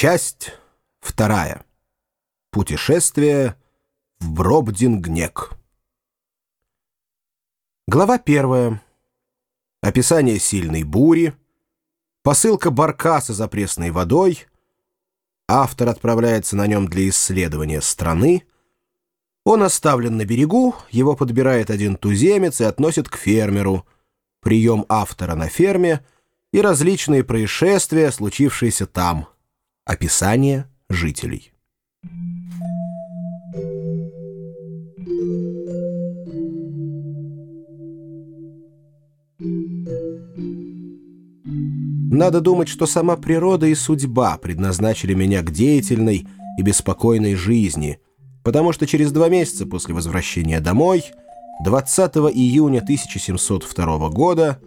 Часть вторая. Путешествие в Бробдингнек. Глава первая. Описание сильной бури. Посылка баркаса за пресной водой. Автор отправляется на нем для исследования страны. Он оставлен на берегу, его подбирает один туземец и относит к фермеру. Прием автора на ферме и различные происшествия, случившиеся там. Описание жителей. Надо думать, что сама природа и судьба предназначили меня к деятельной и беспокойной жизни, потому что через два месяца после возвращения домой, 20 июня 1702 года,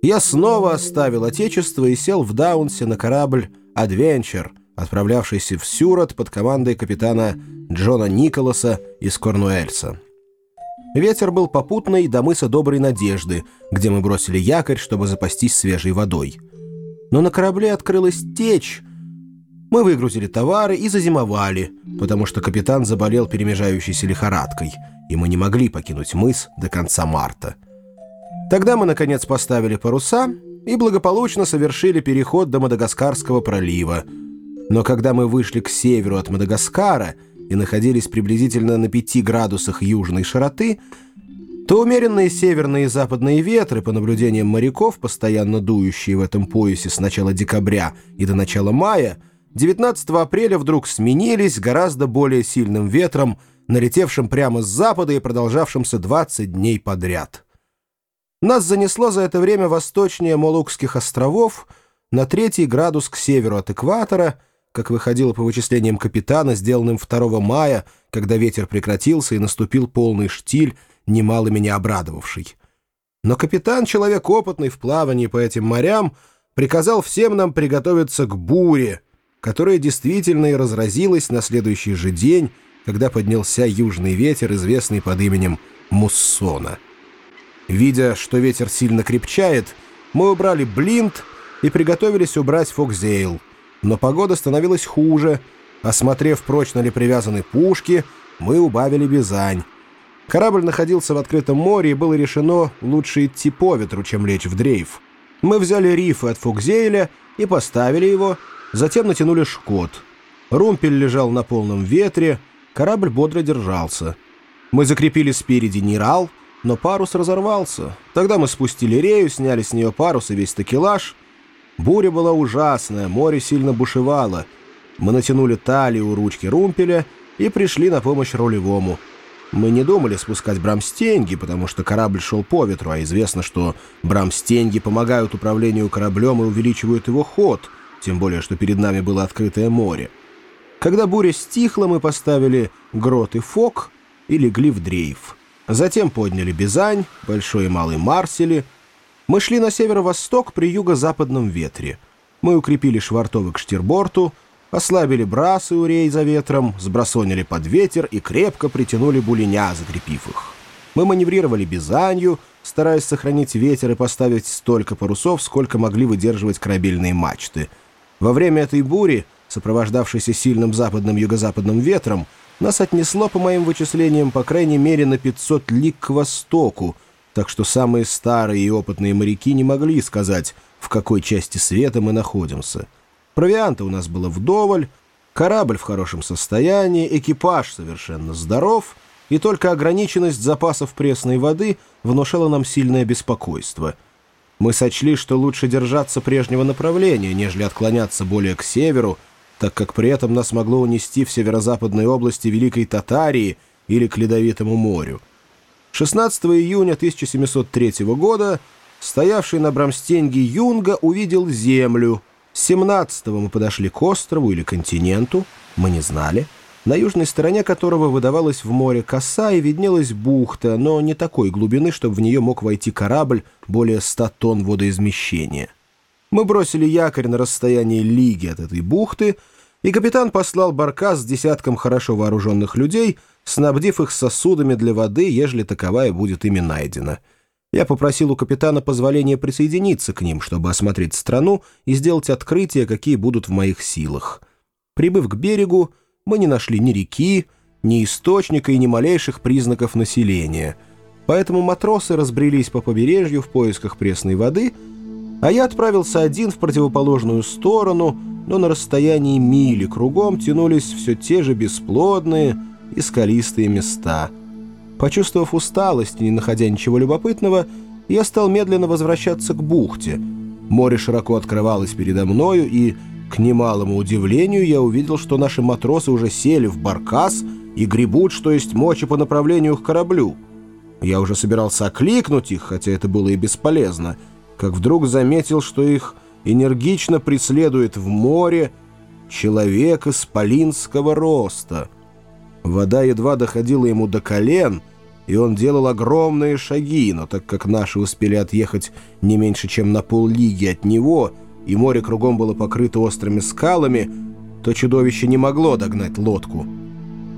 я снова оставил Отечество и сел в Даунсе на корабль «Адвенчер», отправлявшийся в Сюрот под командой капитана Джона Николаса из Корнуэльса. Ветер был попутный до мыса Доброй Надежды, где мы бросили якорь, чтобы запастись свежей водой. Но на корабле открылась течь. Мы выгрузили товары и зазимовали, потому что капитан заболел перемежающейся лихорадкой, и мы не могли покинуть мыс до конца марта. Тогда мы, наконец, поставили паруса и благополучно совершили переход до Мадагаскарского пролива. Но когда мы вышли к северу от Мадагаскара и находились приблизительно на 5 градусах южной широты, то умеренные северные и западные ветры, по наблюдениям моряков, постоянно дующие в этом поясе с начала декабря и до начала мая, 19 апреля вдруг сменились гораздо более сильным ветром, налетевшим прямо с запада и продолжавшимся 20 дней подряд. Нас занесло за это время восточнее Молукских островов на третий градус к северу от экватора, как выходило по вычислениям капитана, сделанным 2 мая, когда ветер прекратился и наступил полный штиль, немало меня обрадовавший. Но капитан, человек опытный в плавании по этим морям, приказал всем нам приготовиться к буре, которая действительно и разразилась на следующий же день, когда поднялся южный ветер, известный под именем Муссона. Видя, что ветер сильно крепчает, мы убрали блинт и приготовились убрать фокзейл. Но погода становилась хуже. Осмотрев, прочно ли привязаны пушки, мы убавили бизань. Корабль находился в открытом море, и было решено лучше идти по ветру, чем лечь в дрейф. Мы взяли рифы от фокзейля и поставили его, затем натянули шкот. Румпель лежал на полном ветре, корабль бодро держался. Мы закрепили спереди нирал — но парус разорвался. Тогда мы спустили рею, сняли с нее парус и весь такелаж. Буря была ужасная, море сильно бушевало. Мы натянули талию ручки румпеля и пришли на помощь рулевому. Мы не думали спускать брамстеньги, потому что корабль шел по ветру, а известно, что брамстеньги помогают управлению кораблем и увеличивают его ход, тем более, что перед нами было открытое море. Когда буря стихла, мы поставили грот и фок и легли в дрейф. Затем подняли Бизань, Большой и Малый Марсели. Мы шли на северо-восток при юго-западном ветре. Мы укрепили швартовы к штирборту, ослабили брасы у рей за ветром, сбросонили под ветер и крепко притянули булиня, закрепив их. Мы маневрировали Бизанью, стараясь сохранить ветер и поставить столько парусов, сколько могли выдерживать корабельные мачты. Во время этой бури, сопровождавшейся сильным западным юго-западным ветром, нас отнесло, по моим вычислениям, по крайней мере на 500 лиг к востоку, так что самые старые и опытные моряки не могли сказать, в какой части света мы находимся. Провианта у нас было вдоволь, корабль в хорошем состоянии, экипаж совершенно здоров, и только ограниченность запасов пресной воды внушала нам сильное беспокойство. Мы сочли, что лучше держаться прежнего направления, нежели отклоняться более к северу, так как при этом нас могло унести в северо-западной области Великой Татарии или к Ледовитому морю. 16 июня 1703 года стоявший на Брамстенге Юнга увидел землю. 17 мы подошли к острову или континенту, мы не знали, на южной стороне которого выдавалась в море коса и виднелась бухта, но не такой глубины, чтобы в нее мог войти корабль более 100 тонн водоизмещения. Мы бросили якорь на расстоянии лиги от этой бухты, и капитан послал баркас с десятком хорошо вооруженных людей, снабдив их сосудами для воды, ежели таковая будет ими найдена. Я попросил у капитана позволения присоединиться к ним, чтобы осмотреть страну и сделать открытия, какие будут в моих силах. Прибыв к берегу, мы не нашли ни реки, ни источника и ни малейших признаков населения. Поэтому матросы разбрелись по побережью в поисках пресной воды, а я отправился один в противоположную сторону, но на расстоянии мили кругом тянулись все те же бесплодные и скалистые места — Почувствовав усталость и не находя ничего любопытного, я стал медленно возвращаться к бухте. Море широко открывалось передо мною, и, к немалому удивлению, я увидел, что наши матросы уже сели в баркас и гребут, что есть мочи по направлению к кораблю. Я уже собирался окликнуть их, хотя это было и бесполезно, как вдруг заметил, что их энергично преследует в море человек исполинского роста. Вода едва доходила ему до колен — и он делал огромные шаги, но так как наши успели отъехать не меньше, чем на поллиги от него, и море кругом было покрыто острыми скалами, то чудовище не могло догнать лодку.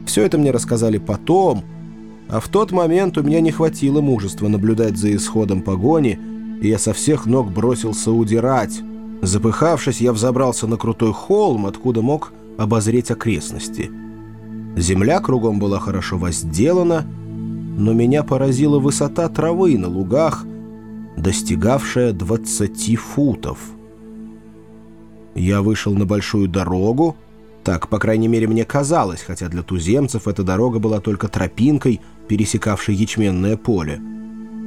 Все это мне рассказали потом, а в тот момент у меня не хватило мужества наблюдать за исходом погони, и я со всех ног бросился удирать. Запыхавшись, я взобрался на крутой холм, откуда мог обозреть окрестности. Земля кругом была хорошо возделана, но меня поразила высота травы на лугах, достигавшая 20 футов. Я вышел на большую дорогу, так, по крайней мере, мне казалось, хотя для туземцев эта дорога была только тропинкой, пересекавшей ячменное поле.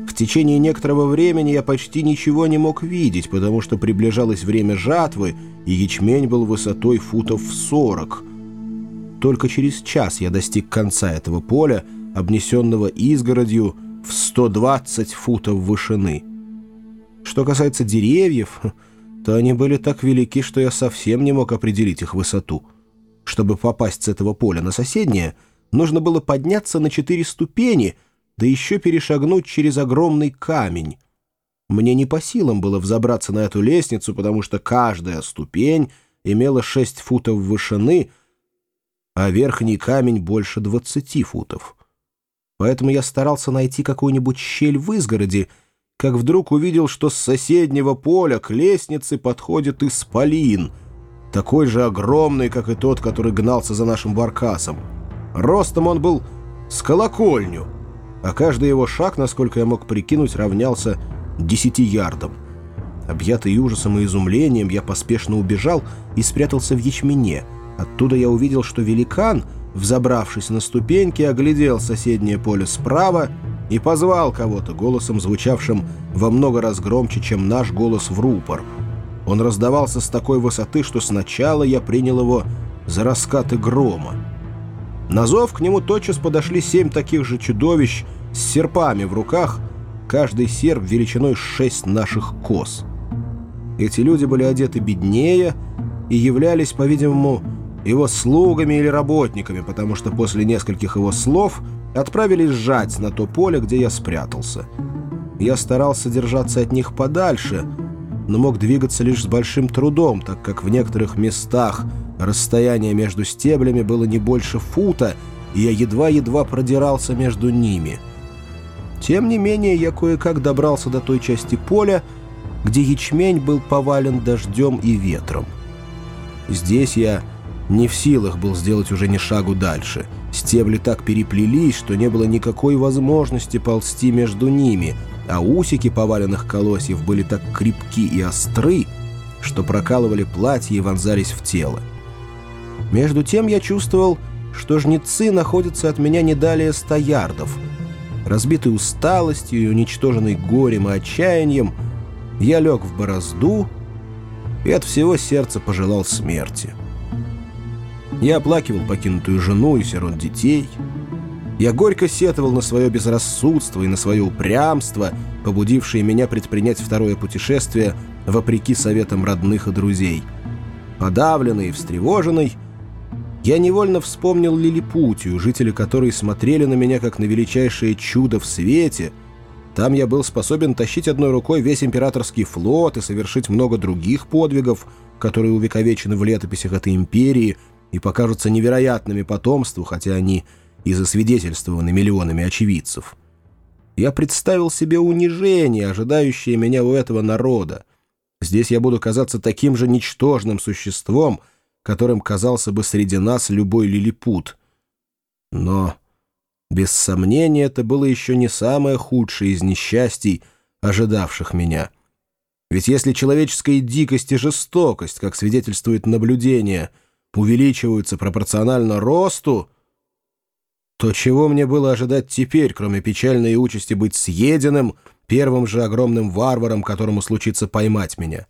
В течение некоторого времени я почти ничего не мог видеть, потому что приближалось время жатвы, и ячмень был высотой футов в сорок. Только через час я достиг конца этого поля, обнесенного изгородью в 120 футов вышины. Что касается деревьев, то они были так велики, что я совсем не мог определить их высоту. Чтобы попасть с этого поля на соседнее, нужно было подняться на четыре ступени, да еще перешагнуть через огромный камень. Мне не по силам было взобраться на эту лестницу, потому что каждая ступень имела 6 футов вышины, а верхний камень больше 20 футов. Поэтому я старался найти какую-нибудь щель в изгороди, как вдруг увидел, что с соседнего поля к лестнице подходит исполин, такой же огромный, как и тот, который гнался за нашим баркасом. Ростом он был с колокольню, а каждый его шаг, насколько я мог прикинуть, равнялся десяти ярдам. Объятый ужасом и изумлением, я поспешно убежал и спрятался в ячмене. Оттуда я увидел, что великан — взобравшись на ступеньки, оглядел соседнее поле справа и позвал кого-то голосом, звучавшим во много раз громче, чем наш голос в рупор. Он раздавался с такой высоты, что сначала я принял его за раскаты грома. На зов к нему тотчас подошли семь таких же чудовищ с серпами в руках, каждый серп величиной шесть наших коз. Эти люди были одеты беднее и являлись, по-видимому, его слугами или работниками, потому что после нескольких его слов отправились сжать на то поле, где я спрятался. Я старался держаться от них подальше, но мог двигаться лишь с большим трудом, так как в некоторых местах расстояние между стеблями было не больше фута, и я едва-едва продирался между ними. Тем не менее, я кое-как добрался до той части поля, где ячмень был повален дождем и ветром. Здесь я не в силах был сделать уже ни шагу дальше. Стебли так переплелись, что не было никакой возможности ползти между ними, а усики поваленных колосьев были так крепки и остры, что прокалывали платье и вонзались в тело. Между тем я чувствовал, что жнецы находятся от меня не далее ста ярдов. Разбитый усталостью и уничтоженный горем и отчаянием, я лег в борозду и от всего сердца пожелал смерти. Я оплакивал покинутую жену и сирот детей. Я горько сетовал на свое безрассудство и на свое упрямство, побудившее меня предпринять второе путешествие вопреки советам родных и друзей. Подавленный и встревоженный, я невольно вспомнил Лилипутию, жители которой смотрели на меня как на величайшее чудо в свете. Там я был способен тащить одной рукой весь императорский флот и совершить много других подвигов, которые увековечены в летописях этой империи — и покажутся невероятными потомству, хотя они и засвидетельствованы миллионами очевидцев. Я представил себе унижение, ожидающее меня у этого народа. Здесь я буду казаться таким же ничтожным существом, которым казался бы среди нас любой лилипут. Но, без сомнения, это было еще не самое худшее из несчастий, ожидавших меня. Ведь если человеческая дикость и жестокость, как свидетельствует наблюдение, увеличиваются пропорционально росту, то чего мне было ожидать теперь, кроме печальной участи быть съеденным первым же огромным варваром, которому случится поймать меня?»